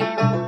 Bye.